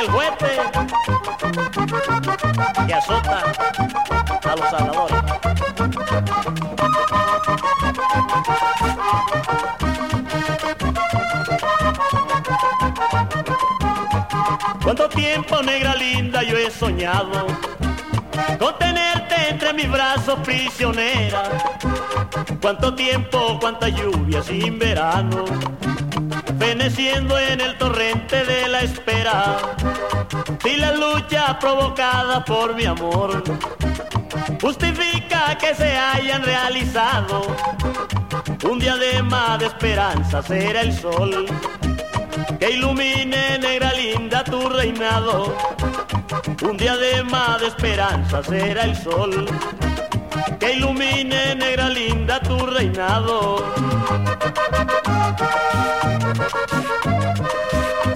el juguete que azota a los andadores. Cuánto tiempo, negra linda, yo he soñado con tenerte entre mis brazos prisionera. Cuánto tiempo, cuánta lluvia sin verano, feneciendo en el torrente de la espera. Si la lucha provocada por mi amor justifica que se hayan realizado un diadema de esperanza será el sol que ilumine negra linda tu reinado. Un diadema de esperanza será el sol que ilumine negra linda tu reinado.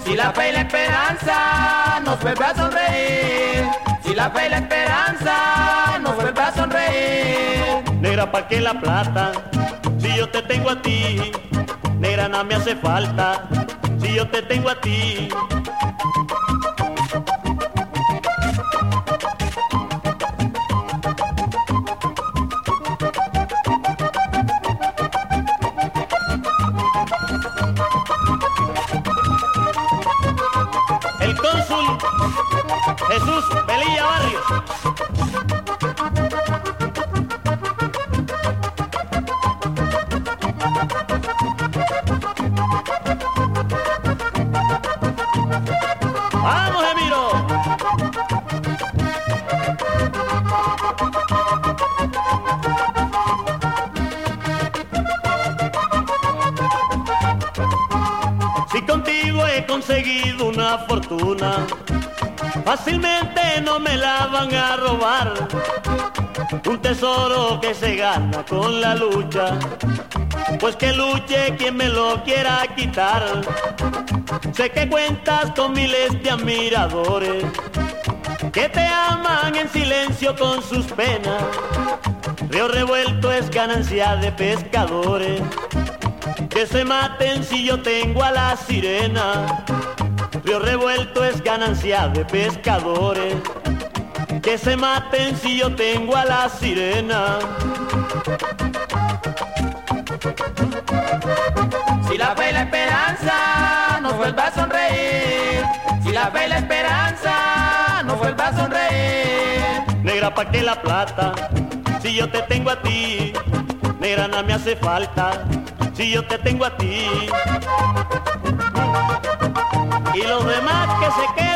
Si la fe y la esperanza nos vuelve a sonreír, si la fe y la esperanza nos vuelve a sonreír. Negra, ¿pa' qué la plata? Si yo te tengo a ti, negra, no me hace falta. Si yo te tengo a ti. Jesús Belilla Barrios. ¡Vamos, Emiro! Si contigo he conseguido una fortuna, fácilmente no me la van a robar. Un tesoro que se gana con la lucha, pues que luche quien me lo quiera quitar. Sé que cuentas con miles de admiradores que te aman en silencio con sus penas. Río revuelto es ganancia de pescadores que se maten si yo tengo a la sirena. Río revuelto es ganancia de pescadores. Que se maten si yo tengo a la sirena. Si la fe y la esperanza nos vuelve a sonreír, si la fe y la esperanza nos vuelve a sonreír. Negra, ¿pa' qué la plata? Si yo te tengo a ti, negra, no me hace falta. Si yo te tengo a ti. Y los demás que se queden